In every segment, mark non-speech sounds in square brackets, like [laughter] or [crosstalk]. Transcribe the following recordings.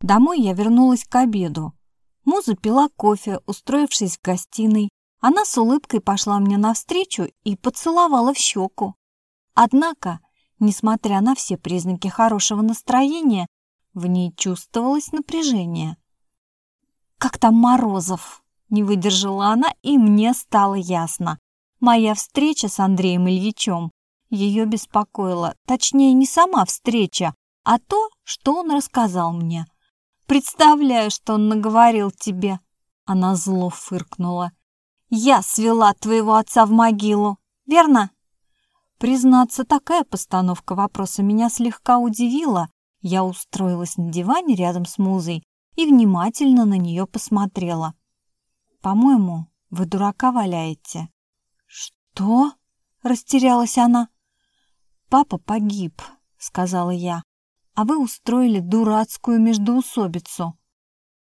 Домой я вернулась к обеду. Муза пила кофе, устроившись в гостиной. Она с улыбкой пошла мне навстречу и поцеловала в щеку. Однако, несмотря на все признаки хорошего настроения, в ней чувствовалось напряжение. «Как там Морозов?» – не выдержала она, и мне стало ясно. Моя встреча с Андреем Ильичем ее беспокоила. Точнее, не сама встреча, а то, что он рассказал мне. «Представляю, что он наговорил тебе!» Она зло фыркнула. «Я свела твоего отца в могилу, верно?» Признаться, такая постановка вопроса меня слегка удивила. Я устроилась на диване рядом с музой и внимательно на нее посмотрела. «По-моему, вы дурака валяете». «Что?» — растерялась она. «Папа погиб», — сказала я, «а вы устроили дурацкую междоусобицу».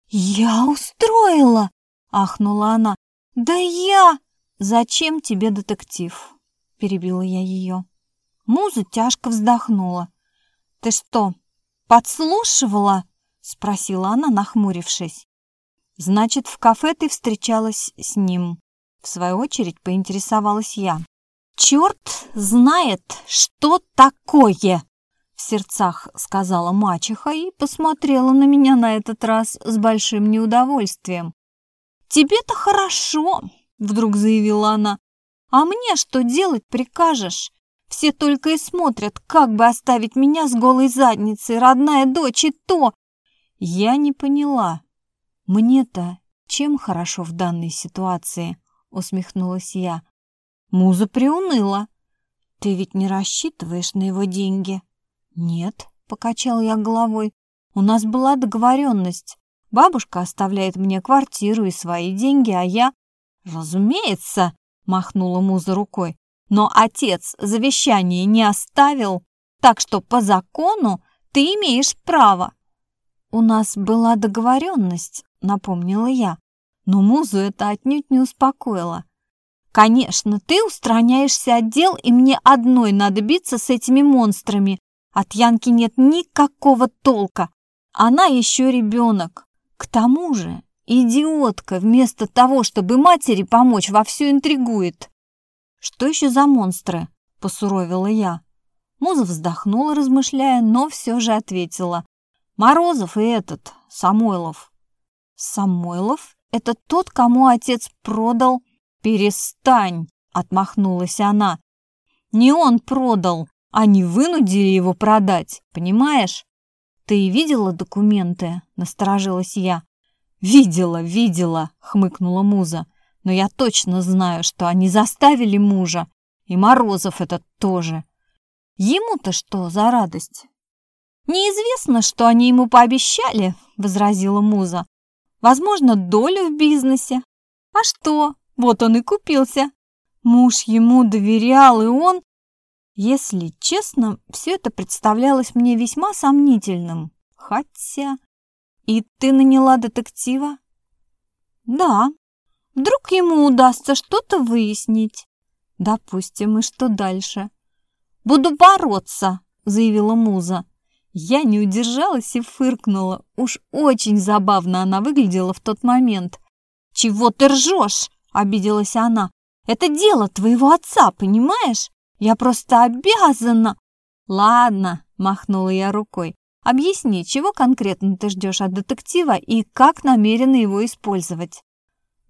«Я устроила!» — ахнула она. «Да я...» «Зачем тебе детектив?» — перебила я ее. Муза тяжко вздохнула. «Ты что, подслушивала?» — спросила она, нахмурившись. «Значит, в кафе ты встречалась с ним?» В свою очередь поинтересовалась я. «Черт знает, что такое!» В сердцах сказала мачеха и посмотрела на меня на этот раз с большим неудовольствием. «Тебе-то хорошо!» — вдруг заявила она. «А мне что делать прикажешь? Все только и смотрят, как бы оставить меня с голой задницей, родная дочь и то!» Я не поняла. «Мне-то чем хорошо в данной ситуации?» — усмехнулась я. Муза приуныла. «Ты ведь не рассчитываешь на его деньги?» «Нет», — покачал я головой. «У нас была договоренность. Бабушка оставляет мне квартиру и свои деньги, а я...» «Разумеется», — махнула Муза рукой. «Но отец завещание не оставил, так что по закону ты имеешь право». «У нас была договоренность», — напомнила я. Но Музу это отнюдь не успокоило. Конечно, ты устраняешься от дел, и мне одной надо биться с этими монстрами. От Янки нет никакого толка. Она еще ребенок. К тому же, идиотка, вместо того, чтобы матери помочь, вовсю интригует. Что еще за монстры? Посуровила я. Муза вздохнула, размышляя, но все же ответила. Морозов и этот, Самойлов. Самойлов? Это тот, кому отец продал «Перестань!» — отмахнулась она. «Не он продал, они вынудили его продать, понимаешь?» «Ты видела документы?» — насторожилась я. «Видела, видела!» — хмыкнула Муза. «Но я точно знаю, что они заставили мужа, и Морозов этот тоже. Ему-то что за радость?» «Неизвестно, что они ему пообещали», — возразила Муза. «Возможно, долю в бизнесе. А что, вот он и купился. Муж ему доверял, и он... Если честно, все это представлялось мне весьма сомнительным. Хотя... И ты наняла детектива? Да. Вдруг ему удастся что-то выяснить. Допустим, и что дальше? Буду бороться, заявила Муза. Я не удержалась и фыркнула. Уж очень забавно она выглядела в тот момент. «Чего ты ржешь?» обиделась она. «Это дело твоего отца, понимаешь? Я просто обязана!» «Ладно», — махнула я рукой. «Объясни, чего конкретно ты ждешь от детектива и как намерена его использовать?»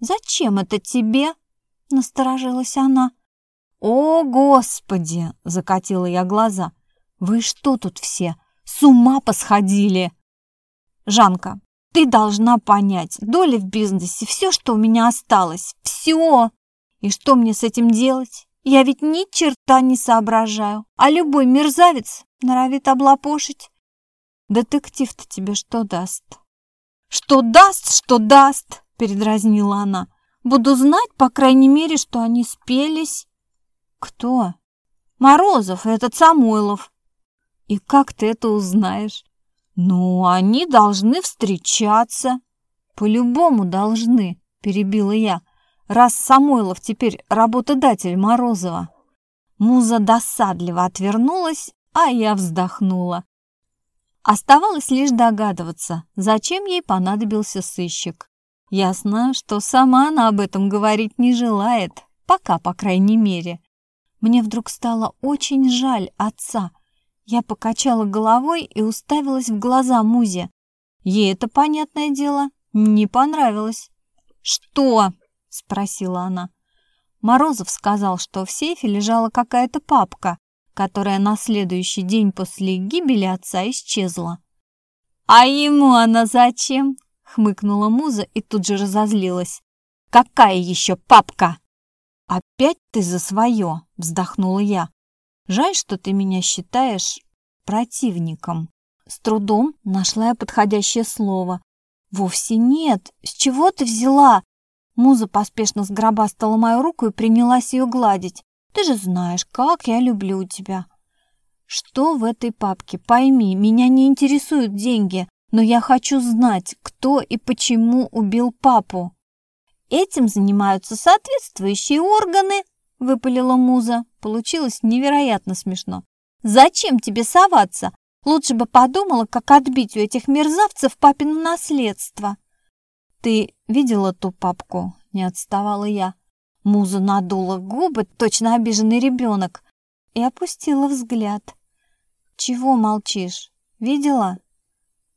«Зачем это тебе?» — насторожилась она. «О, Господи!» — закатила я глаза. «Вы что тут все, с ума посходили?» «Жанка, ты должна понять, доля в бизнесе, все, что у меня осталось, все. И что мне с этим делать? Я ведь ни черта не соображаю, а любой мерзавец норовит облапошить. Детектив-то тебе что даст? Что даст, что даст, передразнила она. Буду знать, по крайней мере, что они спелись. Кто? Морозов этот Самойлов. И как ты это узнаешь? «Ну, они должны встречаться». «По-любому должны», — перебила я, «раз Самойлов теперь работодатель Морозова». Муза досадливо отвернулась, а я вздохнула. Оставалось лишь догадываться, зачем ей понадобился сыщик. Ясно, что сама она об этом говорить не желает, пока, по крайней мере. Мне вдруг стало очень жаль отца. Я покачала головой и уставилась в глаза Музе. Ей это, понятное дело, не понравилось. «Что?» – спросила она. Морозов сказал, что в сейфе лежала какая-то папка, которая на следующий день после гибели отца исчезла. «А ему она зачем?» — хмыкнула Муза и тут же разозлилась. «Какая еще папка?» «Опять ты за свое!» — вздохнула я. «Жаль, что ты меня считаешь противником». С трудом нашла я подходящее слово. «Вовсе нет! С чего ты взяла?» Муза поспешно сгробастала мою руку и принялась ее гладить. Ты же знаешь, как я люблю тебя. Что в этой папке? Пойми, меня не интересуют деньги, но я хочу знать, кто и почему убил папу. Этим занимаются соответствующие органы, выпалила Муза. Получилось невероятно смешно. Зачем тебе соваться? Лучше бы подумала, как отбить у этих мерзавцев папину наследство. Ты видела ту папку? Не отставала я. Муза надула губы, точно обиженный ребенок, и опустила взгляд. «Чего молчишь? Видела?»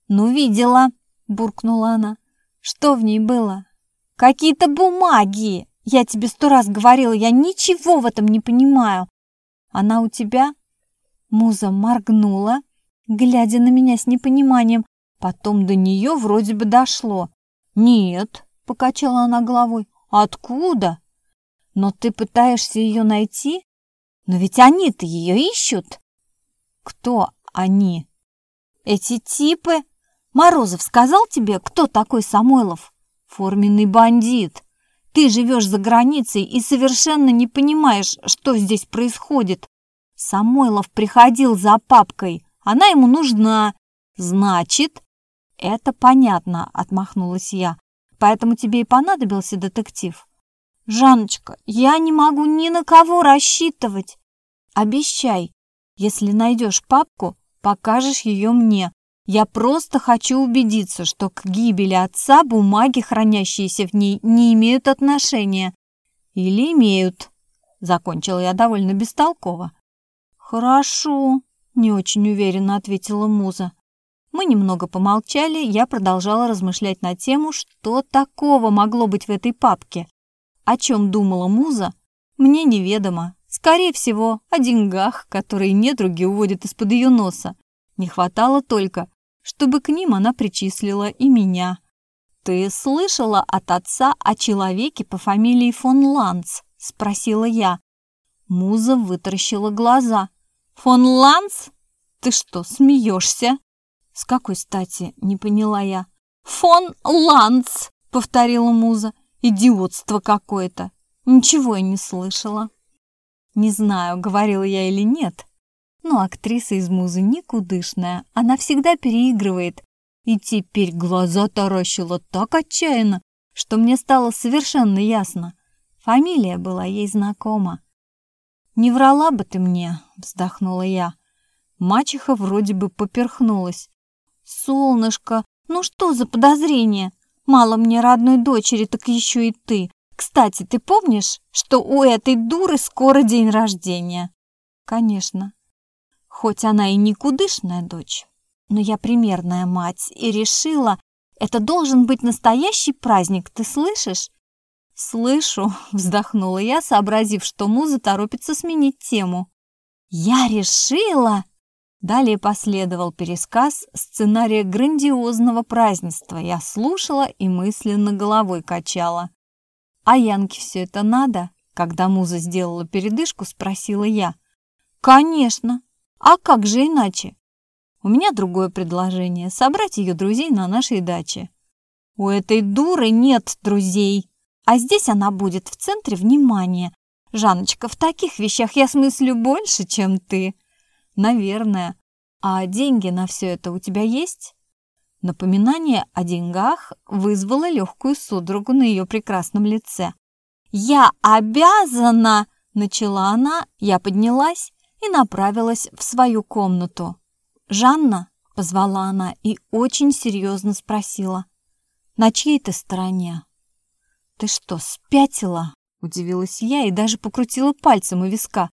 «Ну, видела!» — буркнула она. «Что в ней было?» «Какие-то бумаги! Я тебе сто раз говорила, я ничего в этом не понимаю!» «Она у тебя?» Муза моргнула, глядя на меня с непониманием. Потом до нее вроде бы дошло. «Нет», — покачала она головой. «Откуда?» Но ты пытаешься ее найти? Но ведь они-то ее ищут. Кто они? Эти типы? Морозов сказал тебе, кто такой Самойлов? Форменный бандит. Ты живешь за границей и совершенно не понимаешь, что здесь происходит. Самойлов приходил за папкой. Она ему нужна. Значит, это понятно, отмахнулась я. Поэтому тебе и понадобился детектив. «Жанночка, я не могу ни на кого рассчитывать. Обещай, если найдешь папку, покажешь ее мне. Я просто хочу убедиться, что к гибели отца бумаги, хранящиеся в ней, не имеют отношения. Или имеют?» Закончила я довольно бестолково. «Хорошо», — не очень уверенно ответила Муза. Мы немного помолчали, я продолжала размышлять на тему, что такого могло быть в этой папке. О чем думала Муза, мне неведомо. Скорее всего, о деньгах, которые недруги уводят из-под ее носа. Не хватало только, чтобы к ним она причислила и меня. «Ты слышала от отца о человеке по фамилии фон Ланц?» – спросила я. Муза вытаращила глаза. «Фон Ланц? Ты что, смеешься?» «С какой стати?» – не поняла я. «Фон Ланц!» – повторила Муза. Идиотство какое-то. Ничего я не слышала. Не знаю, говорила я или нет, но актриса из музы никудышная. Она всегда переигрывает. И теперь глаза таращила так отчаянно, что мне стало совершенно ясно. Фамилия была ей знакома. «Не врала бы ты мне», — вздохнула я. Мачеха вроде бы поперхнулась. «Солнышко, ну что за подозрение? Мало мне родной дочери, так еще и ты. Кстати, ты помнишь, что у этой дуры скоро день рождения? Конечно. Хоть она и никудышная дочь, но я примерная мать и решила, это должен быть настоящий праздник, ты слышишь? «Слышу», [laughs] — вздохнула я, сообразив, что муза торопится сменить тему. «Я решила!» Далее последовал пересказ сценария грандиозного празднества. Я слушала и мысленно головой качала. «А Янке все это надо?» Когда муза сделала передышку, спросила я. «Конечно! А как же иначе?» «У меня другое предложение — собрать ее друзей на нашей даче». «У этой дуры нет друзей, а здесь она будет в центре внимания. Жанночка, в таких вещах я смыслю больше, чем ты». Наверное. А деньги на все это у тебя есть? Напоминание о деньгах вызвало легкую судорогу на ее прекрасном лице. «Я обязана!» – начала она. Я поднялась и направилась в свою комнату. «Жанна!» – позвала она и очень серьезно спросила. «На чьей ты стороне?» «Ты что, спятила?» – удивилась я и даже покрутила пальцем у виска.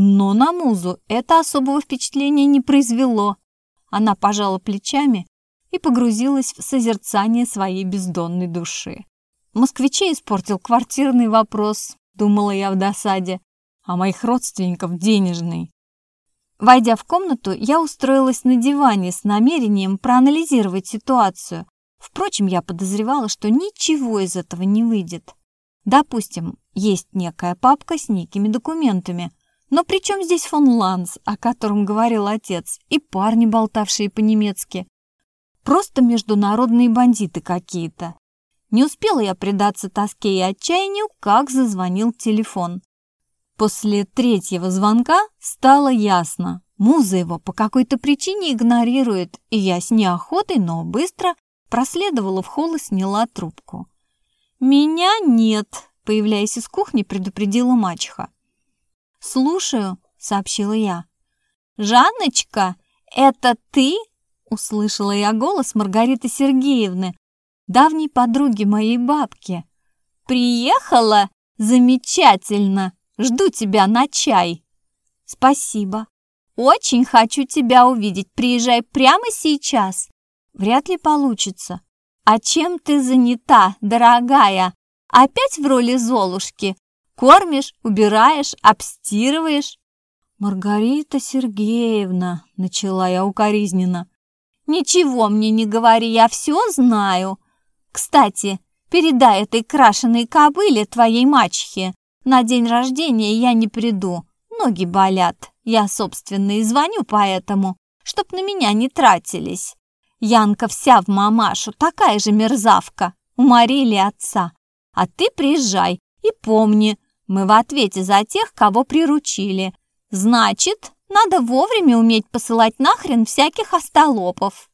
Но на музу это особого впечатления не произвело. Она пожала плечами и погрузилась в созерцание своей бездонной души. Москвичей испортил квартирный вопрос, думала я в досаде, а моих родственников денежный. Войдя в комнату, я устроилась на диване с намерением проанализировать ситуацию. Впрочем, я подозревала, что ничего из этого не выйдет. Допустим, есть некая папка с некими документами, но при чем здесь фон Ланс, о котором говорил отец, и парни, болтавшие по-немецки? Просто международные бандиты какие-то. Не успела я предаться тоске и отчаянию, как зазвонил телефон. После третьего звонка стало ясно. Муза его по какой-то причине игнорирует, и я с неохотой, но быстро проследовала в холл и сняла трубку. «Меня нет», — появляясь из кухни, предупредила мачеха. «Слушаю», — сообщила я. «Жанночка, это ты?» — услышала я голос Маргариты Сергеевны, давней подруги моей бабки. «Приехала? Замечательно! Жду тебя на чай!» «Спасибо. Очень хочу тебя увидеть. Приезжай прямо сейчас. Вряд ли получится. А чем ты занята, дорогая? Опять в роли Золушки? Кормишь, убираешь, обстирываешь?» «Маргарита Сергеевна», — начала я укоризненно. «Ничего мне не говори, я все знаю. Кстати, передай этой крашеной кобыле твоей мачехе. На день рождения я не приду, ноги болят. Я, собственно, и звоню поэтому, чтоб на меня не тратились. Янка вся в мамашу, такая же мерзавка. Уморили отца. А ты приезжай и помни, мы в ответе за тех, кого приручили. Значит, надо вовремя уметь посылать нахрен всяких остолопов.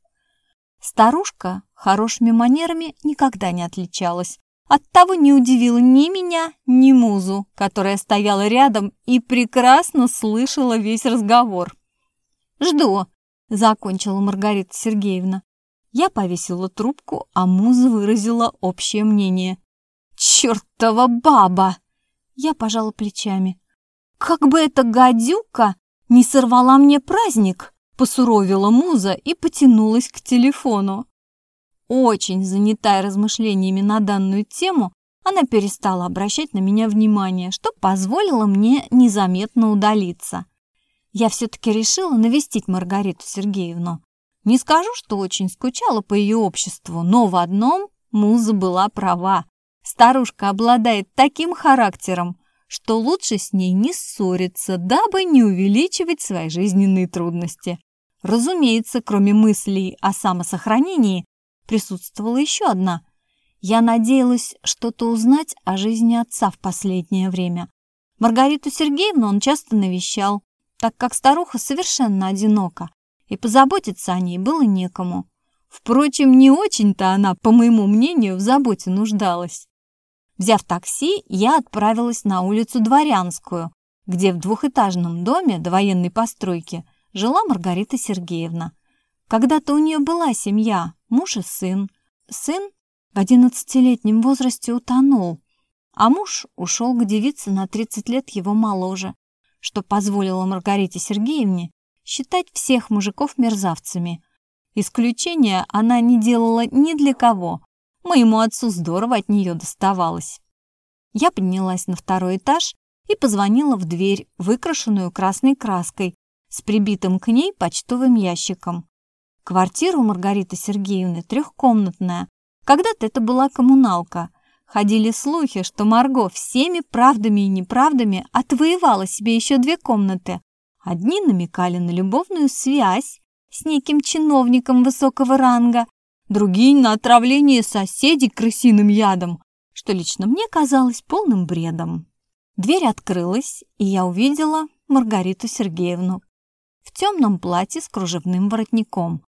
Старушка хорошими манерами никогда не отличалась. Оттого не удивила ни меня, ни музу, которая стояла рядом и прекрасно слышала весь разговор. «Жду», — закончила Маргарита Сергеевна. Я повесила трубку, а муза выразила общее мнение. «Чёртова баба!» Я пожала плечами. «Как бы эта гадюка не сорвала мне праздник!» Посуровила муза и потянулась к телефону. Очень занятая размышлениями на данную тему, она перестала обращать на меня внимание, что позволило мне незаметно удалиться. Я все-таки решила навестить Маргариту Сергеевну. Не скажу, что очень скучала по ее обществу, но в одном муза была права. Старушка обладает таким характером, что лучше с ней не ссориться, дабы не увеличивать свои жизненные трудности. Разумеется, кроме мыслей о самосохранении, присутствовала еще одна. Я надеялась что-то узнать о жизни отца в последнее время. Маргариту Сергеевну он часто навещал, так как старуха совершенно одинока, и позаботиться о ней было некому. Впрочем, не очень-то она, по моему мнению, в заботе нуждалась. Взяв такси, я отправилась на улицу Дворянскую, где в двухэтажном доме до военной постройки жила Маргарита Сергеевна. Когда-то у нее была семья, муж и сын. Сын в одиннадцатилетнем возрасте утонул, а муж ушел к девице на 30 лет его моложе, что позволило Маргарите Сергеевне считать всех мужиков мерзавцами. Исключения она не делала ни для кого, Моему отцу здорово от нее доставалось. Я поднялась на второй этаж и позвонила в дверь, выкрашенную красной краской, с прибитым к ней почтовым ящиком. Квартира у Маргариты Сергеевны трехкомнатная. Когда-то это была коммуналка. Ходили слухи, что Марго всеми правдами и неправдами отвоевала себе еще две комнаты. Одни намекали на любовную связь с неким чиновником высокого ранга, другие на отравление соседей крысиным ядом, что лично мне казалось полным бредом. Дверь открылась, и я увидела Маргариту Сергеевну в темном платье с кружевным воротником,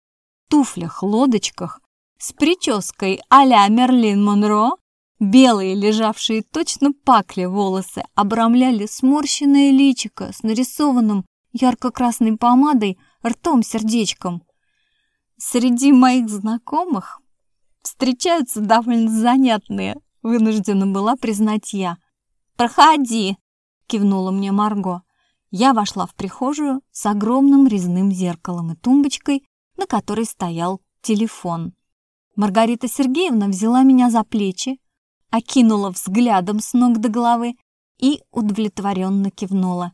туфлях, лодочках, с прической а-ля Мерлин Монро, белые, лежавшие точно пакли волосы, обрамляли сморщенное личико с нарисованным ярко-красной помадой ртом-сердечком. Среди моих знакомых встречаются довольно занятные, вынуждена была признать я. «Проходи!» – кивнула мне Марго. Я вошла в прихожую с огромным резным зеркалом и тумбочкой, на которой стоял телефон. Маргарита Сергеевна взяла меня за плечи, окинула взглядом с ног до головы и удовлетворенно кивнула.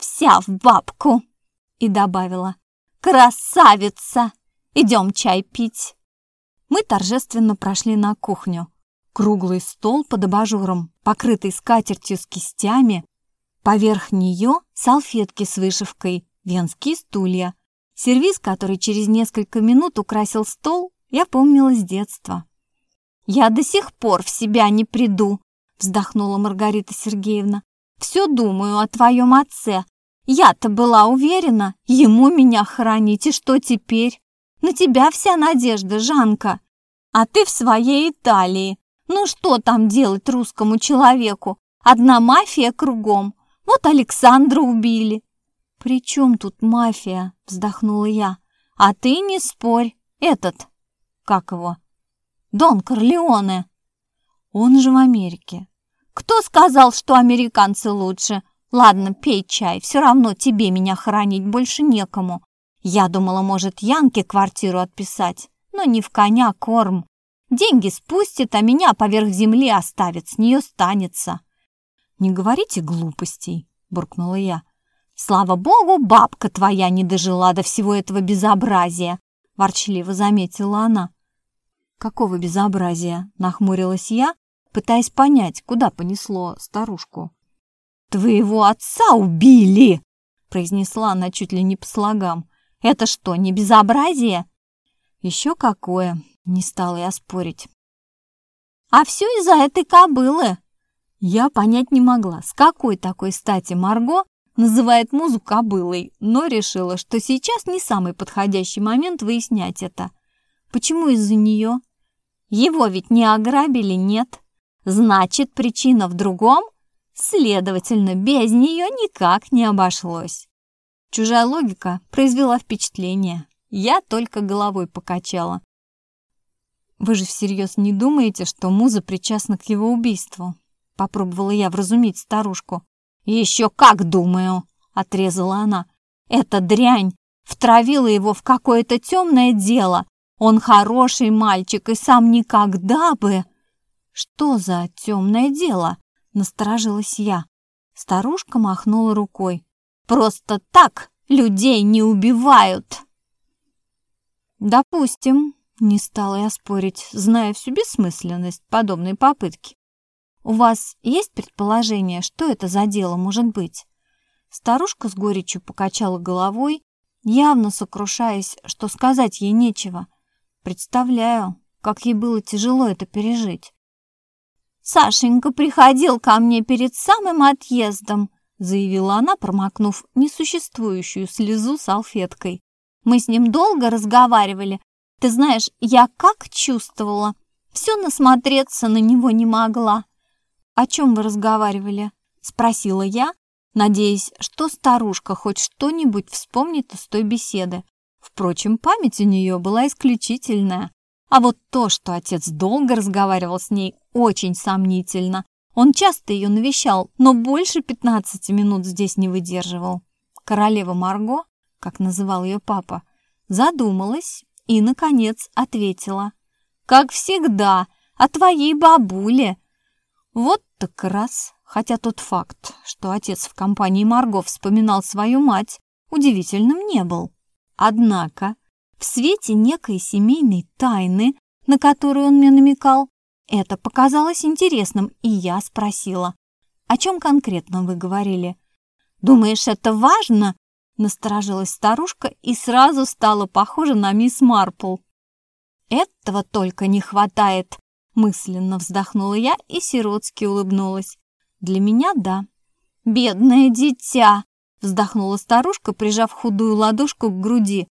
«Вся в бабку!» и добавила «Красавица! Идем чай пить!» Мы торжественно прошли на кухню. Круглый стол под абажуром, покрытый скатертью с кистями. Поверх нее салфетки с вышивкой, венские стулья. Сервиз, который через несколько минут украсил стол, я помнила с детства. «Я до сих пор в себя не приду», — вздохнула Маргарита Сергеевна. «Все думаю о твоем отце. Я-то была уверена, ему меня хранить, и что теперь? На тебя вся надежда, Жанка. А ты в своей Италии. Ну что там делать русскому человеку? Одна мафия кругом. Вот Александра убили». «При чем тут мафия?» — вздохнула я. «А ты не спорь. Этот, как его, Дон Корлеоне. Он же в Америке. Кто сказал, что американцы лучше? Ладно, пей чай, все равно тебе меня хранить больше некому. Я думала, может, Янке квартиру отписать, но не в коня корм. Деньги спустит, а меня поверх земли оставит, с нее станется. Не говорите глупостей, буркнула я. Слава богу, бабка твоя не дожила до всего этого безобразия, ворчливо заметила она. «Какого безобразия?» – нахмурилась я, пытаясь понять, куда понесло старушку. «Твоего отца убили!» – произнесла она чуть ли не по слогам. «Это что, не безобразие?» «Еще какое!» – не стала я спорить. «А все из-за этой кобылы!» Я понять не могла, с какой такой стати Марго называет музу кобылой, но решила, что сейчас не самый подходящий момент выяснять это. Почему из-за нее? Его ведь не ограбили, нет. Значит, причина в другом? Следовательно, без нее никак не обошлось. Чужая логика произвела впечатление. Я только головой покачала. «Вы же всерьез не думаете, что Муза причастна к его убийству?» Попробовала я вразумить старушку. «Еще как думаю!» — отрезала она. «Эта дрянь втравила его в какое-то темное дело, он хороший мальчик и сам никогда бы... Что за темное дело? Насторожилась я. Старушка махнула рукой. Просто так людей не убивают. Допустим, не стала я спорить, зная всю бессмысленность подобной попытки. У вас есть предположение, что это за дело может быть? Старушка с горечью покачала головой, явно сокрушаясь, что сказать ей нечего — Представляю, как ей было тяжело это пережить. «Сашенька приходил ко мне перед самым отъездом», заявила она, промокнув несуществующую слезу салфеткой. «Мы с ним долго разговаривали. Ты знаешь, я как чувствовала. Все насмотреться на него не могла». «О чем вы разговаривали?» спросила я, надеясь, что старушка хоть что-нибудь вспомнит из той беседы. Впрочем, память у нее была исключительная. А вот то, что отец долго разговаривал с ней, очень сомнительно. Он часто ее навещал, но больше 15 минут здесь не выдерживал. Королева Марго, как называл ее папа, задумалась и, наконец, ответила. «Как всегда, о твоей бабуле». Вот так раз, хотя тот факт, что отец в компании Марго вспоминал свою мать, удивительным не был. Однако в свете некой семейной тайны, на которую он мне намекал, это показалось интересным, и я спросила, «О чем конкретно вы говорили?» «Думаешь, это важно?» Насторожилась старушка и сразу стала похожа на мисс Марпл. «Этого только не хватает!» Мысленно вздохнула я и сиротски улыбнулась. «Для меня – да». «Бедное дитя!» Вздохнула старушка, прижав худую ладошку к груди.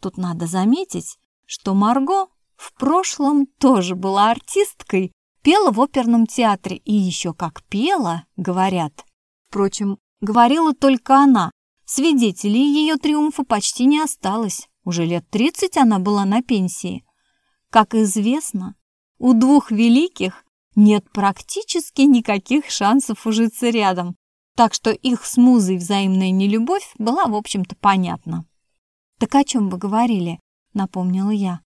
Тут надо заметить, что Марго в прошлом тоже была артисткой, пела в оперном театре и еще как пела, говорят. Впрочем, говорила только она. Свидетелей ее триумфа почти не осталось. Уже лет тридцать она была на пенсии. Как известно, у двух великих нет практически никаких шансов ужиться рядом, так что их с Музой взаимная нелюбовь была, в общем-то, понятна. «Так о чем вы говорили?» — напомнила я.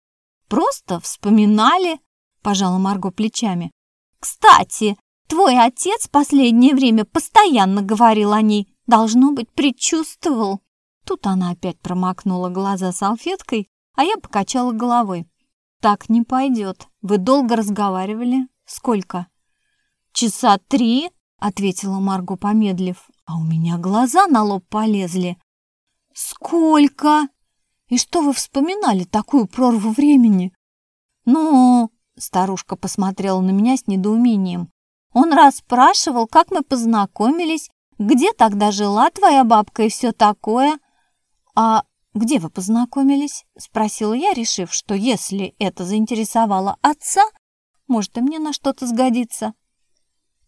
«Просто вспоминали», — пожала Марго плечами. «Кстати, твой отец последнее время постоянно говорил о ней. Должно быть, предчувствовал». Тут она опять промокнула глаза салфеткой, а я покачала головой. «Так не пойдет. Вы долго разговаривали? Сколько?» «Часа три», — ответила Марго, помедлив. «А у меня глаза на лоб полезли». «Сколько?» «И что вы вспоминали такую прорву времени?» «Ну...» — старушка посмотрела на меня с недоумением. «Он расспрашивал, как мы познакомились, где тогда жила твоя бабка и все такое». «А где вы познакомились?» — спросила я, решив, что если это заинтересовало отца, может, и мне на что-то сгодится.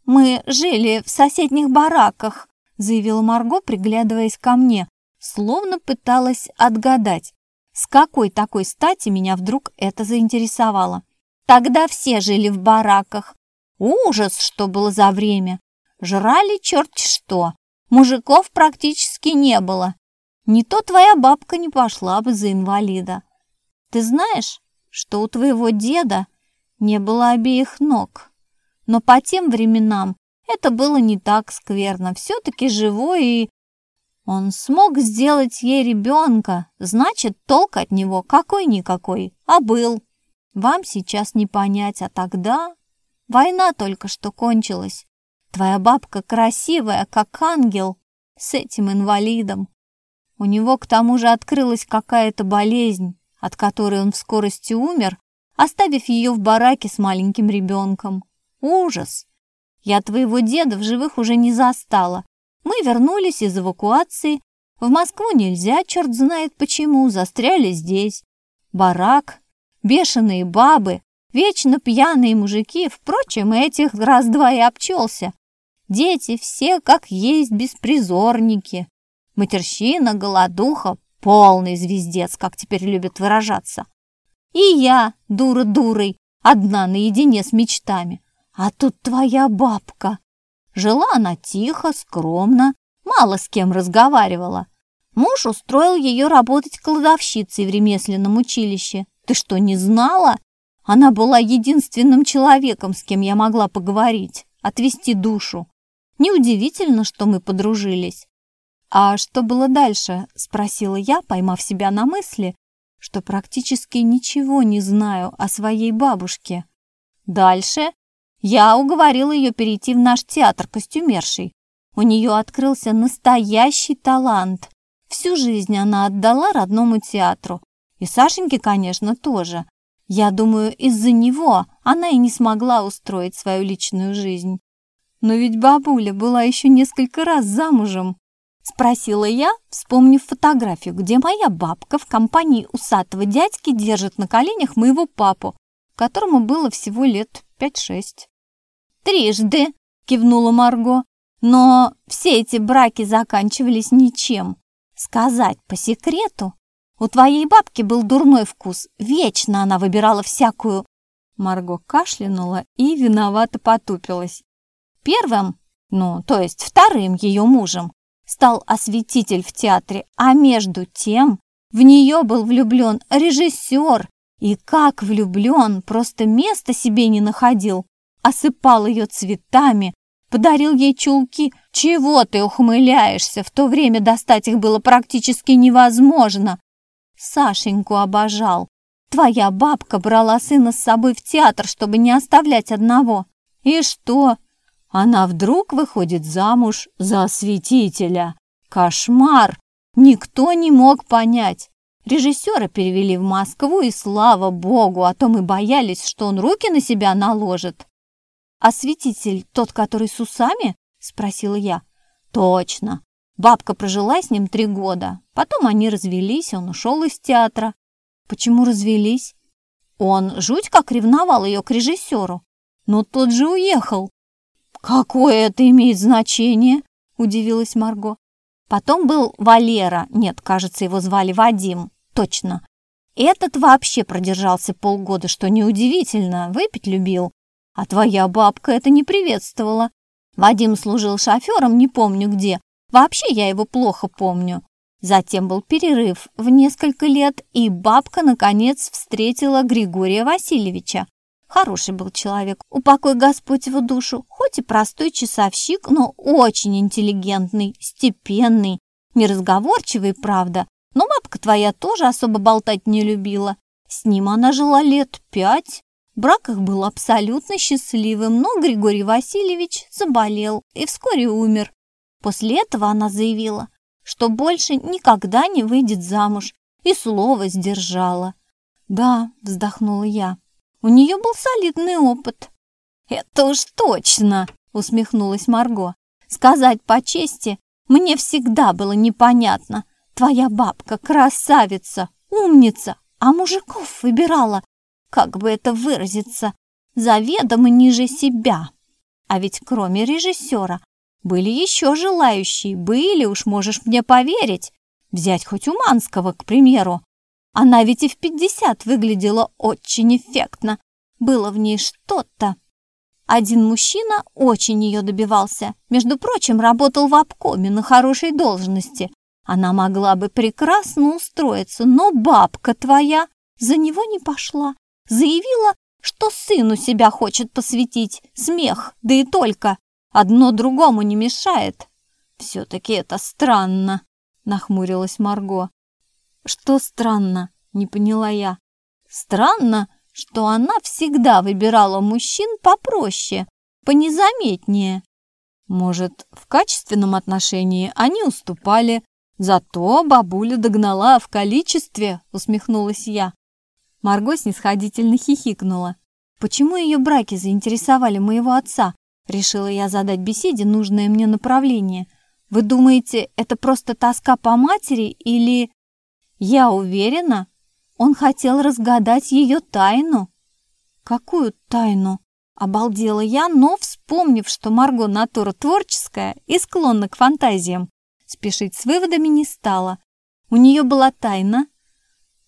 «Мы жили в соседних бараках», — заявила Марго, приглядываясь ко мне, словно пыталась отгадать, с какой такой стати меня вдруг это заинтересовало. Тогда все жили в бараках. Ужас, что было за время. Жрали черт что. Мужиков практически не было. Не то твоя бабка не пошла бы за инвалида. Ты знаешь, что у твоего деда не было обеих ног? Но по тем временам это было не так скверно. Все-таки живой и он смог сделать ей ребенка, значит, толк от него какой-никакой, а был. Вам сейчас не понять, а тогда... Война только что кончилась. Твоя бабка красивая, как ангел, с этим инвалидом. У него к тому же открылась какая-то болезнь, от которой он в скорости умер, оставив ее в бараке с маленьким ребенком. Ужас! Я твоего деда в живых уже не застала, мы вернулись из эвакуации. В Москву нельзя, черт знает почему, застряли здесь. Барак, бешеные бабы, вечно пьяные мужики, впрочем, этих раз-два и обчелся. Дети все как есть беспризорники. Матерщина, голодуха, полный звездец, как теперь любят выражаться. И я, дура дурой, одна наедине с мечтами. А тут твоя бабка. Жила она тихо, скромно, мало с кем разговаривала. Муж устроил ее работать кладовщицей в ремесленном училище. Ты что, не знала? Она была единственным человеком, с кем я могла поговорить, отвести душу. Неудивительно, что мы подружились. «А что было дальше?» – спросила я, поймав себя на мысли, что практически ничего не знаю о своей бабушке. «Дальше?» Я уговорила ее перейти в наш театр костюмершей. У нее открылся настоящий талант. Всю жизнь она отдала родному театру. И Сашеньке, конечно, тоже. Я думаю, из-за него она и не смогла устроить свою личную жизнь. Но ведь бабуля была еще несколько раз замужем. Спросила я, вспомнив фотографию, где моя бабка в компании усатого дядьки держит на коленях моего папу, которому было всего лет пять-шесть. «Трижды!» – кивнула Марго. «Но все эти браки заканчивались ничем. Сказать по секрету, у твоей бабки был дурной вкус. Вечно она выбирала всякую...» Марго кашлянула и виновато потупилась. Первым, ну, то есть вторым ее мужем, стал осветитель в театре, а между тем в нее был влюблен режиссер, и как влюблен, просто места себе не находил. Осыпал ее цветами, подарил ей чулки. Чего ты ухмыляешься? В то время достать их было практически невозможно. Сашеньку обожал. Твоя бабка брала сына с собой в театр, чтобы не оставлять одного. И что? Она вдруг выходит замуж за осветителя. Кошмар! Никто не мог понять. Режиссера перевели в Москву, и слава богу, а то мы боялись, что он руки на себя наложит. «Осветитель тот, который с усами?» – спросила я. «Точно. Бабка прожила с ним три года. Потом они развелись, он ушел из театра». «Почему развелись?» Он жуть как ревновал ее к режиссеру. Но тот же уехал. «Какое это имеет значение?» – удивилась Марго. Потом был Валера, нет, кажется, его звали Вадим. Точно. Этот вообще продержался полгода, что неудивительно, выпить любил. А твоя бабка это не приветствовала. Вадим служил шофером, не помню где. Вообще я его плохо помню. Затем был перерыв в несколько лет, и бабка, наконец, встретила Григория Васильевича. Хороший был человек, упокой Господь его душу, хоть и простой часовщик, но очень интеллигентный, степенный, неразговорчивый, правда. Бабка твоя тоже особо болтать не любила. С ним она жила лет пять. Брак их был абсолютно счастливым, но Григорий Васильевич заболел и вскоре умер. После этого она заявила, что больше никогда не выйдет замуж, и слово сдержала. «Да», — вздохнула я, — «у нее был солидный опыт». «Это уж точно», — усмехнулась Марго. «Сказать по чести, мне всегда было непонятно. Твоя бабка красавица, умница, а мужиков выбирала, как бы это выразиться, заведомо ниже себя. А ведь кроме режиссера были еще желающие, были, уж можешь мне поверить. Взять хоть Уманского, к примеру. Она ведь и в пятьдесят выглядела очень эффектно. Было в ней что-то. Один мужчина очень ее добивался. Между прочим, работал в обкоме на хорошей должности. Она могла бы прекрасно устроиться, но бабка твоя за него не пошла. Заявила, что сыну себя хочет посвятить. Смех, да и только. Одно другому не мешает. Все-таки это странно, нахмурилась Марго. Что странно, не поняла я. Странно, что она всегда выбирала мужчин попроще, понезаметнее. Может, в качественном отношении они уступали, зато бабуля догнала в количестве, усмехнулась я. Марго снисходительно хихикнула. Почему ее браки заинтересовали моего отца? Решила я задать беседе нужное мне направление. Вы думаете, это просто тоска по матери или... Я уверена, он хотел разгадать ее тайну. Какую тайну? Обалдела я, но, вспомнив, что Марго натура творческая и склонна к фантазиям, спешить с выводами не стала. У нее была тайна.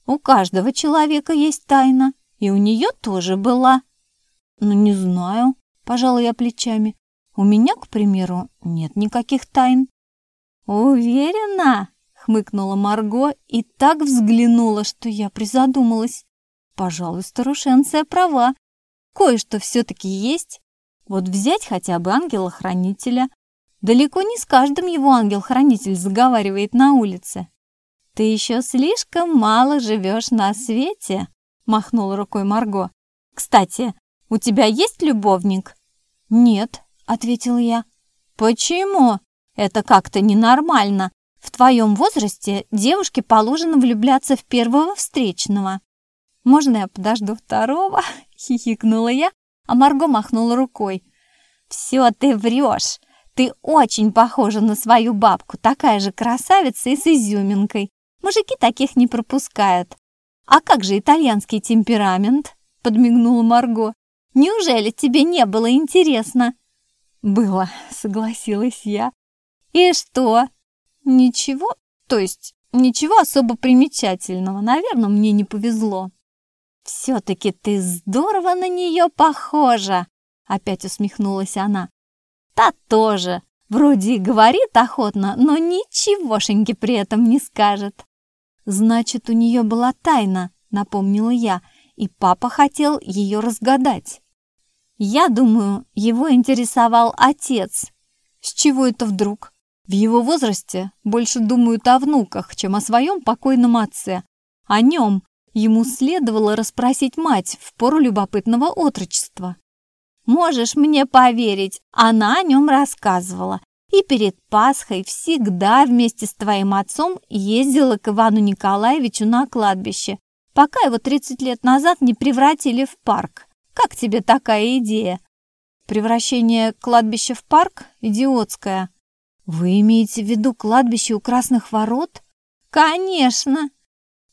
У каждого человека есть тайна, и у нее тоже была. Ну, не знаю, Пожалуй, я плечами. У меня, к примеру, нет никаких тайн. Уверена? Хмыкнула Марго и так взглянула, что я призадумалась. Пожалуй, старушенция права. Кое-что все-таки есть. Вот взять хотя бы ангела-хранителя. Далеко не с каждым его ангел-хранитель заговаривает на улице. «Ты еще слишком мало живешь на свете», — махнула рукой Марго. «Кстати, у тебя есть любовник?» «Нет», — ответил я. «Почему? Это как-то ненормально. В твоем возрасте девушке положено влюбляться в первого встречного». «Можно я подожду второго?» — хихикнула я, а Марго махнула рукой. «Все ты врешь. Ты очень похожа на свою бабку, такая же красавица и с изюминкой. Мужики таких не пропускают». «А как же итальянский темперамент?» — подмигнула Марго. Неужели тебе не было интересно?» «Было», — согласилась я. «И что?» «Ничего, то есть ничего особо примечательного. Наверное, мне не повезло». «Все-таки ты здорово на нее похожа!» Опять усмехнулась она. «Та тоже. Вроде и говорит охотно, но ничегошеньки при этом не скажет». «Значит, у нее была тайна», — напомнила я, — и папа хотел ее разгадать. Я думаю, его интересовал отец. С чего это вдруг? В его возрасте больше думают о внуках, чем о своем покойном отце. О нем ему следовало расспросить мать в пору любопытного отрочества. Можешь мне поверить, она о нем рассказывала. И перед Пасхой всегда вместе с твоим отцом ездила к Ивану Николаевичу на кладбище, пока его 30 лет назад не превратили в парк. Как тебе такая идея? Превращение кладбища в парк идиотское. Вы имеете в виду кладбище у Красных Ворот? Конечно.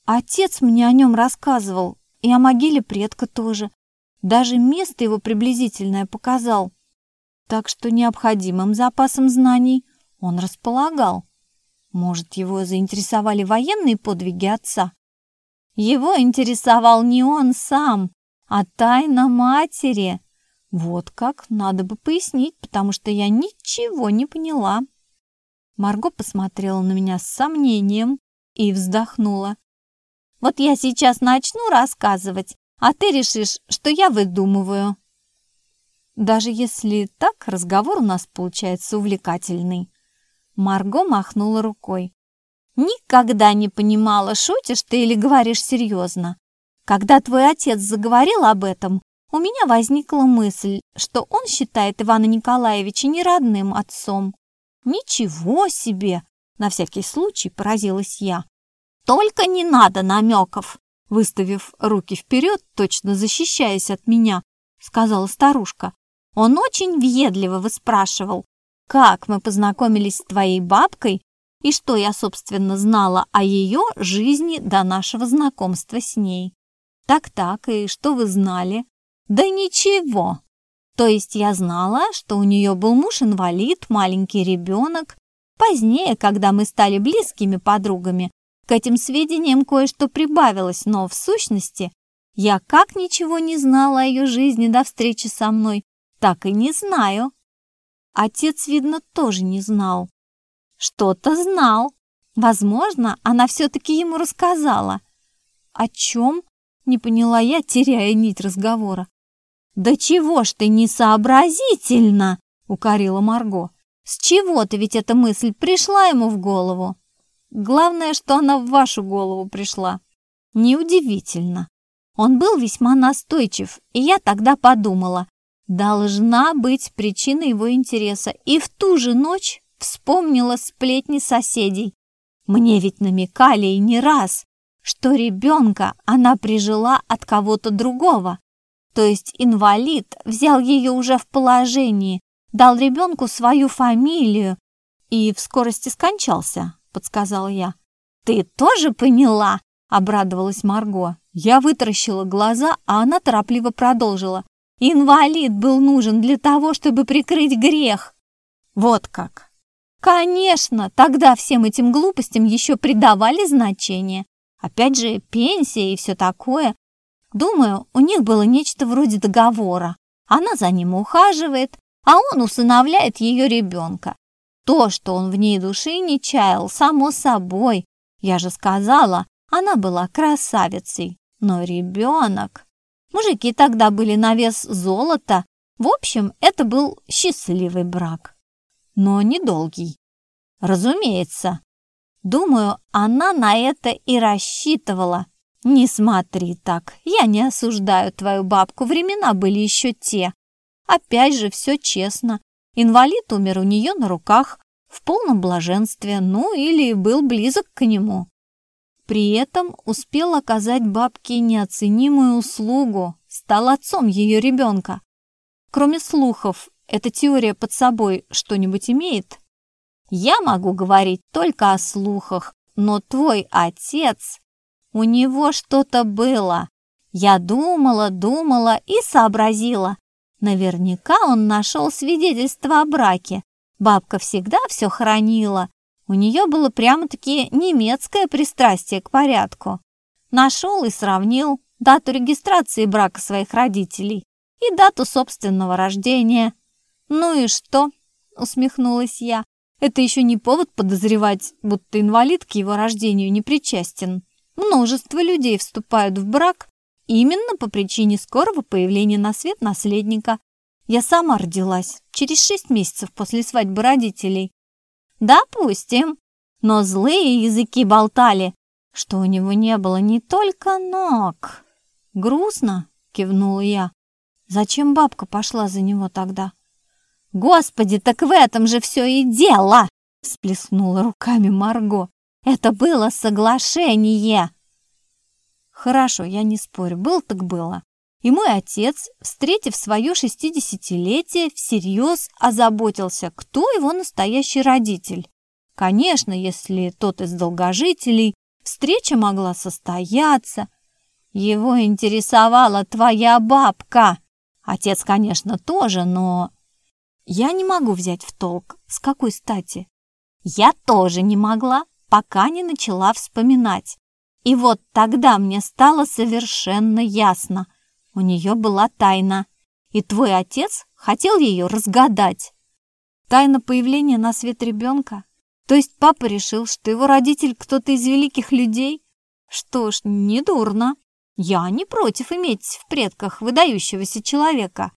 Отец мне о нем рассказывал, и о могиле предка тоже. Даже место его приблизительное показал. Так что необходимым запасом знаний он располагал. Может, его заинтересовали военные подвиги отца? Его интересовал не он сам, а тайна матери. Вот как, надо бы пояснить, потому что я ничего не поняла. Марго посмотрела на меня с сомнением и вздохнула. Вот я сейчас начну рассказывать, а ты решишь, что я выдумываю. Даже если так, разговор у нас получается увлекательный. Марго махнула рукой. Никогда не понимала, шутишь ты или говоришь серьезно. Когда твой отец заговорил об этом, у меня возникла мысль, что он считает Ивана Николаевича не родным отцом. Ничего себе! На всякий случай поразилась я. Только не надо намеков, выставив руки вперед, точно защищаясь от меня, сказала старушка. Он очень въедливо выспрашивал, как мы познакомились с твоей бабкой и что я, собственно, знала о ее жизни до нашего знакомства с ней. Так-так, и что вы знали? Да ничего. То есть я знала, что у нее был муж-инвалид, маленький ребенок. Позднее, когда мы стали близкими подругами, к этим сведениям кое-что прибавилось, но в сущности я как ничего не знала о ее жизни до встречи со мной, так и не знаю. Отец, видно, тоже не знал. Что-то знал. Возможно, она все-таки ему рассказала. О чем? Не поняла я, теряя нить разговора. «Да чего ж ты несообразительно!» — укорила Марго. «С чего-то ведь эта мысль пришла ему в голову?» Главное, что она в вашу голову пришла. Неудивительно. Он был весьма настойчив, и я тогда подумала, должна быть причина его интереса, и в ту же ночь вспомнила сплетни соседей. Мне ведь намекали и не раз, что ребенка она прижила от кого-то другого. То есть инвалид взял ее уже в положении, дал ребенку свою фамилию и в скорости скончался подсказал я. «Ты тоже поняла?» – обрадовалась Марго. Я вытаращила глаза, а она торопливо продолжила. «Инвалид был нужен для того, чтобы прикрыть грех». «Вот как!» «Конечно, тогда всем этим глупостям еще придавали значение. Опять же, пенсия и все такое. Думаю, у них было нечто вроде договора. Она за ним ухаживает, а он усыновляет ее ребенка. То, что он в ней души не чаял, само собой. Я же сказала, она была красавицей. Но ребенок... Мужики тогда были на вес золота. В общем, это был счастливый брак. Но недолгий. Разумеется. Думаю, она на это и рассчитывала. Не смотри так, я не осуждаю твою бабку, времена были еще те. Опять же, все честно. Инвалид умер у нее на руках, в полном блаженстве, ну или был близок к нему. При этом успел оказать бабке неоценимую услугу, стал отцом ее ребенка. Кроме слухов, эта теория под собой что-нибудь имеет? Я могу говорить только о слухах, но твой отец, у него что-то было. Я думала, думала и сообразила. Наверняка он нашел свидетельство о браке. Бабка всегда все хранила. У нее было прямо-таки немецкое пристрастие к порядку. Нашел и сравнил дату регистрации брака своих родителей и дату собственного рождения. «Ну и что?» — усмехнулась я. «Это еще не повод подозревать, будто инвалид к его рождению не причастен. Множество людей вступают в брак Именно по причине скорого появления на свет наследника. Я сама родилась через шесть месяцев после свадьбы родителей. Допустим, но злые языки болтали, что у него не было не только ног. Грустно, кивнула я. Зачем бабка пошла за него тогда? Господи, так в этом же все и дело! Всплеснула руками Марго. Это было соглашение. Хорошо, я не спорю, был так было. И мой отец, встретив свое шестидесятилетие, всерьез озаботился, кто его настоящий родитель. Конечно, если тот из долгожителей, встреча могла состояться. Его интересовала твоя бабка. Отец, конечно, тоже, но... Я не могу взять в толк, с какой стати. Я тоже не могла, пока не начала вспоминать. И вот тогда мне стало совершенно ясно. У нее была тайна, и твой отец хотел ее разгадать. Тайна появления на свет ребенка? То есть папа решил, что его родитель кто-то из великих людей? Что ж, недурно. Я не против иметь в предках выдающегося человека.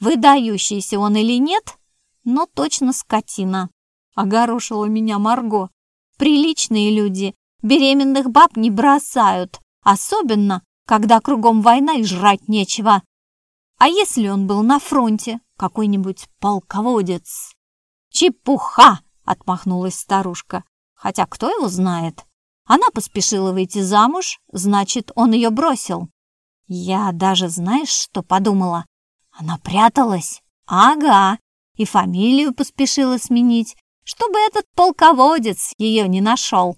Выдающийся он или нет, но точно скотина. Огорошила меня Марго. Приличные люди беременных баб не бросают, особенно, когда кругом война и жрать нечего. А если он был на фронте, какой-нибудь полководец? Чепуха! отмахнулась старушка. Хотя кто его знает? Она поспешила выйти замуж, значит, он ее бросил. Я даже, знаешь, что подумала? Она пряталась. Ага, и фамилию поспешила сменить, чтобы этот полководец ее не нашел.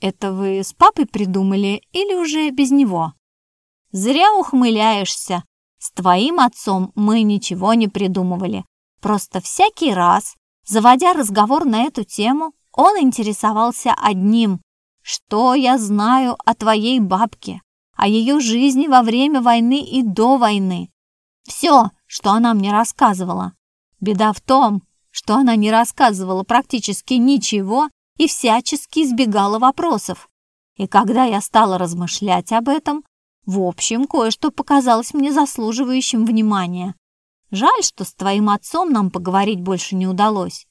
Это вы с папой придумали или уже без него? Зря ухмыляешься. С твоим отцом мы ничего не придумывали. Просто всякий раз, Заводя разговор на эту тему, он интересовался одним. «Что я знаю о твоей бабке, о ее жизни во время войны и до войны?» Все, что она мне рассказывала. Беда в том, что она не рассказывала практически ничего и всячески избегала вопросов. И когда я стала размышлять об этом, в общем, кое-что показалось мне заслуживающим внимания. Жаль, что с твоим отцом нам поговорить больше не удалось.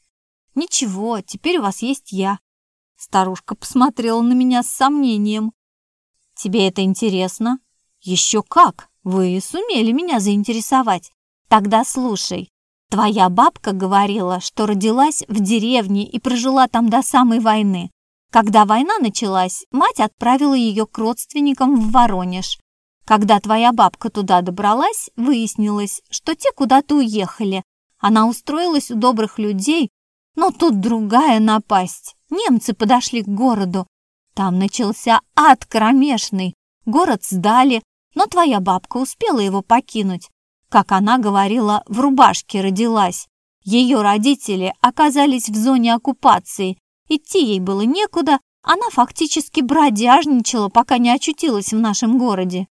Ничего, теперь у вас есть я. Старушка посмотрела на меня с сомнением. Тебе это интересно? Еще как! Вы сумели меня заинтересовать. Тогда слушай. Твоя бабка говорила, что родилась в деревне и прожила там до самой войны. Когда война началась, мать отправила ее к родственникам в Воронеж. Когда твоя бабка туда добралась, выяснилось, что те куда-то уехали. Она устроилась у добрых людей, но тут другая напасть. Немцы подошли к городу. Там начался ад кромешный. Город сдали, но твоя бабка успела его покинуть. Как она говорила, в рубашке родилась. Ее родители оказались в зоне оккупации. Идти ей было некуда, она фактически бродяжничала, пока не очутилась в нашем городе.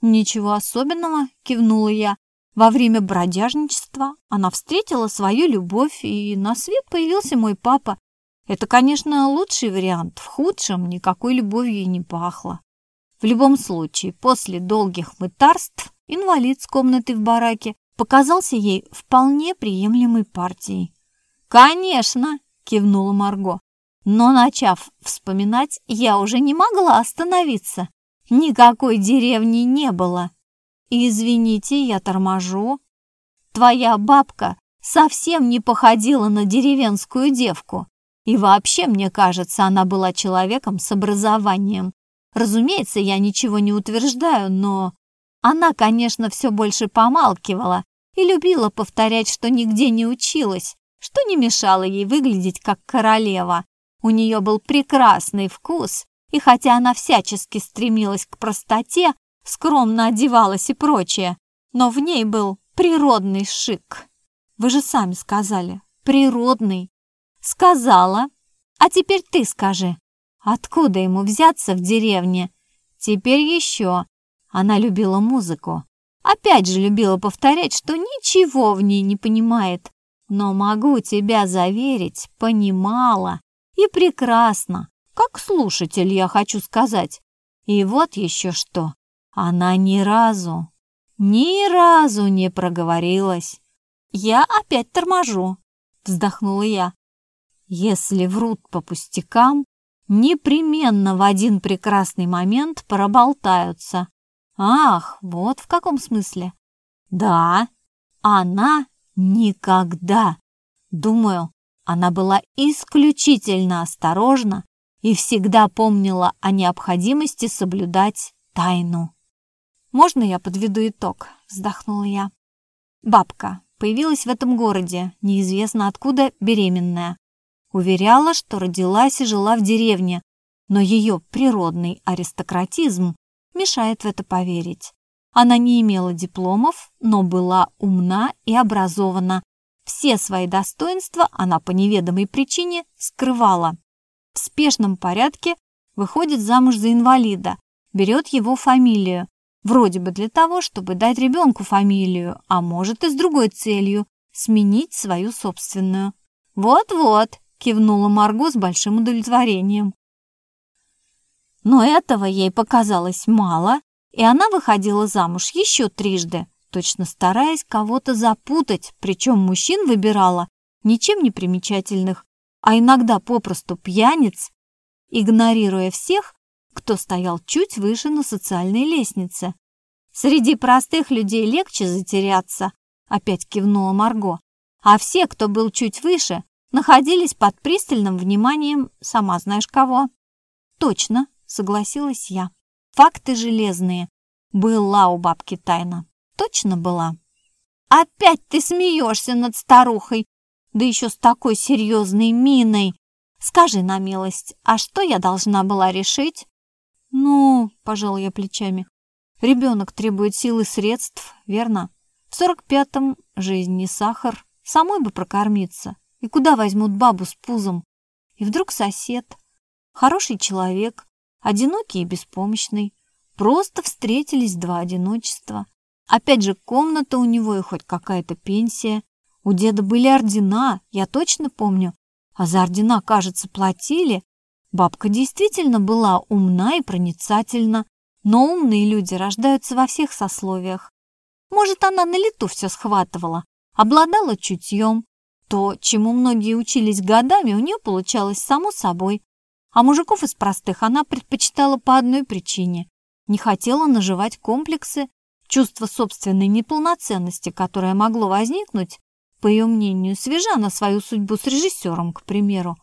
«Ничего особенного», — кивнула я. Во время бродяжничества она встретила свою любовь, и на свет появился мой папа. Это, конечно, лучший вариант, в худшем никакой любовью и не пахло. В любом случае, после долгих мытарств инвалид с комнаты в бараке показался ей вполне приемлемой партией. «Конечно!» – кивнула Марго. Но, начав вспоминать, я уже не могла остановиться. Никакой деревни не было. Извините, я торможу. Твоя бабка совсем не походила на деревенскую девку. И вообще, мне кажется, она была человеком с образованием. Разумеется, я ничего не утверждаю, но... Она, конечно, все больше помалкивала и любила повторять, что нигде не училась, что не мешало ей выглядеть как королева. У нее был прекрасный вкус, и хотя она всячески стремилась к простоте, скромно одевалась и прочее, но в ней был природный шик. Вы же сами сказали, природный. Сказала. А теперь ты скажи, откуда ему взяться в деревне? Теперь еще. Она любила музыку. Опять же любила повторять, что ничего в ней не понимает. Но могу тебя заверить, понимала. И прекрасно. Как слушатель, я хочу сказать. И вот еще что. Она ни разу, ни разу не проговорилась. «Я опять торможу», — вздохнула я. «Если врут по пустякам, непременно в один прекрасный момент проболтаются. Ах, вот в каком смысле. Да, она никогда. Думаю, она была исключительно осторожна и всегда помнила о необходимости соблюдать тайну. «Можно я подведу итог?» – вздохнула я. Бабка появилась в этом городе, неизвестно откуда, беременная. Уверяла, что родилась и жила в деревне, но ее природный аристократизм мешает в это поверить. Она не имела дипломов, но была умна и образована. Все свои достоинства она по неведомой причине скрывала. В спешном порядке выходит замуж за инвалида, берет его фамилию, вроде бы для того, чтобы дать ребенку фамилию, а может и с другой целью – сменить свою собственную. «Вот-вот», – кивнула Марго с большим удовлетворением. Но этого ей показалось мало, и она выходила замуж еще трижды, точно стараясь кого-то запутать, причем мужчин выбирала ничем не примечательных, а иногда попросту пьяниц, игнорируя всех, кто стоял чуть выше на социальной лестнице. «Среди простых людей легче затеряться», — опять кивнула Марго. «А все, кто был чуть выше, находились под пристальным вниманием сама знаешь кого». «Точно», — согласилась я. «Факты железные. Была у бабки тайна. Точно была». «Опять ты смеешься над старухой, да еще с такой серьезной миной. Скажи на милость, а что я должна была решить?» «Ну, — пожал я плечами, — ребенок требует сил и средств, верно? В сорок пятом жизнь не сахар, самой бы прокормиться. И куда возьмут бабу с пузом? И вдруг сосед, хороший человек, одинокий и беспомощный, просто встретились два одиночества. Опять же, комната у него и хоть какая-то пенсия. У деда были ордена, я точно помню. А за ордена, кажется, платили. Бабка действительно была умна и проницательна, но умные люди рождаются во всех сословиях. Может, она на лету все схватывала, обладала чутьем. То, чему многие учились годами, у нее получалось само собой. А мужиков из простых она предпочитала по одной причине. Не хотела наживать комплексы, чувство собственной неполноценности, которое могло возникнуть, по ее мнению, свежа на свою судьбу с режиссером, к примеру.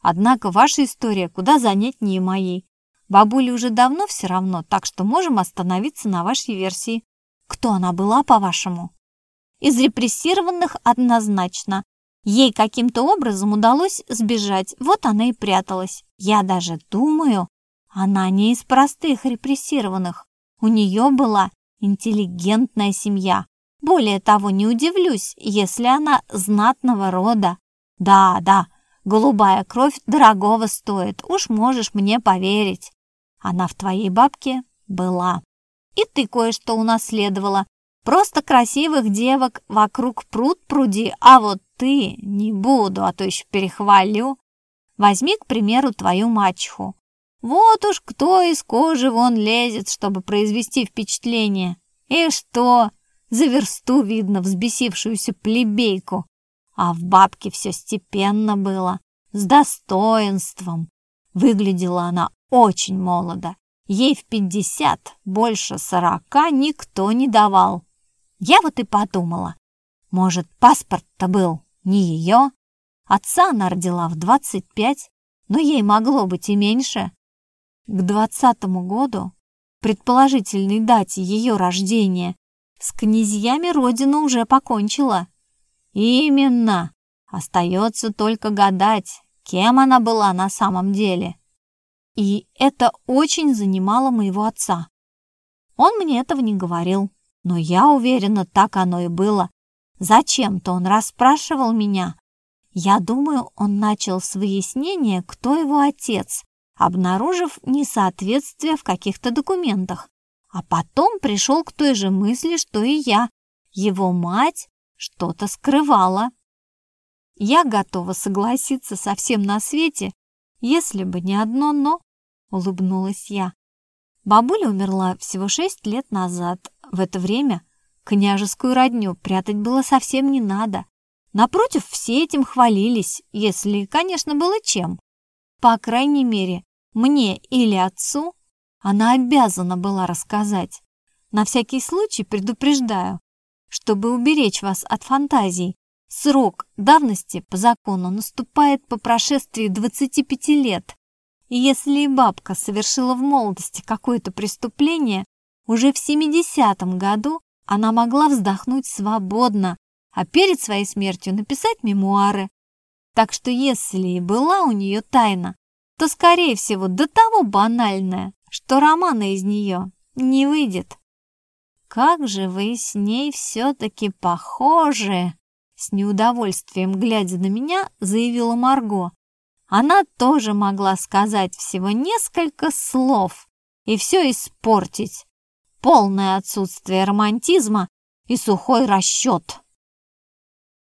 Однако ваша история куда занятнее моей. Бабуле уже давно все равно, так что можем остановиться на вашей версии. Кто она была, по-вашему? Из репрессированных однозначно. Ей каким-то образом удалось сбежать, вот она и пряталась. Я даже думаю, она не из простых репрессированных. У нее была интеллигентная семья. Более того, не удивлюсь, если она знатного рода. Да, да, Голубая кровь дорогого стоит, уж можешь мне поверить. Она в твоей бабке была. И ты кое-что унаследовала. Просто красивых девок вокруг пруд пруди, а вот ты не буду, а то еще перехвалю. Возьми, к примеру, твою мачеху. Вот уж кто из кожи вон лезет, чтобы произвести впечатление. И что? За версту видно взбесившуюся плебейку. А в бабке все степенно было, с достоинством. Выглядела она очень молодо. Ей в пятьдесят, больше сорока никто не давал. Я вот и подумала, может, паспорт-то был не ее? Отца она родила в двадцать пять, но ей могло быть и меньше. К двадцатому году, предположительной дате ее рождения, с князьями родина уже покончила. Именно. Остается только гадать, кем она была на самом деле. И это очень занимало моего отца. Он мне этого не говорил, но я уверена, так оно и было. Зачем-то он расспрашивал меня. Я думаю, он начал с выяснения, кто его отец, обнаружив несоответствие в каких-то документах. А потом пришел к той же мысли, что и я. Его мать что-то скрывала. Я готова согласиться со всем на свете, если бы не одно «но», — улыбнулась я. Бабуля умерла всего шесть лет назад. В это время княжескую родню прятать было совсем не надо. Напротив, все этим хвалились, если, конечно, было чем. По крайней мере, мне или отцу она обязана была рассказать. На всякий случай предупреждаю, чтобы уберечь вас от фантазий. Срок давности по закону наступает по прошествии 25 лет. И если и бабка совершила в молодости какое-то преступление, уже в 70-м году она могла вздохнуть свободно, а перед своей смертью написать мемуары. Так что если и была у нее тайна, то, скорее всего, до того банальная, что романа из нее не выйдет. «Как же вы с ней все-таки похожи!» С неудовольствием, глядя на меня, заявила Марго. Она тоже могла сказать всего несколько слов и все испортить. Полное отсутствие романтизма и сухой расчет.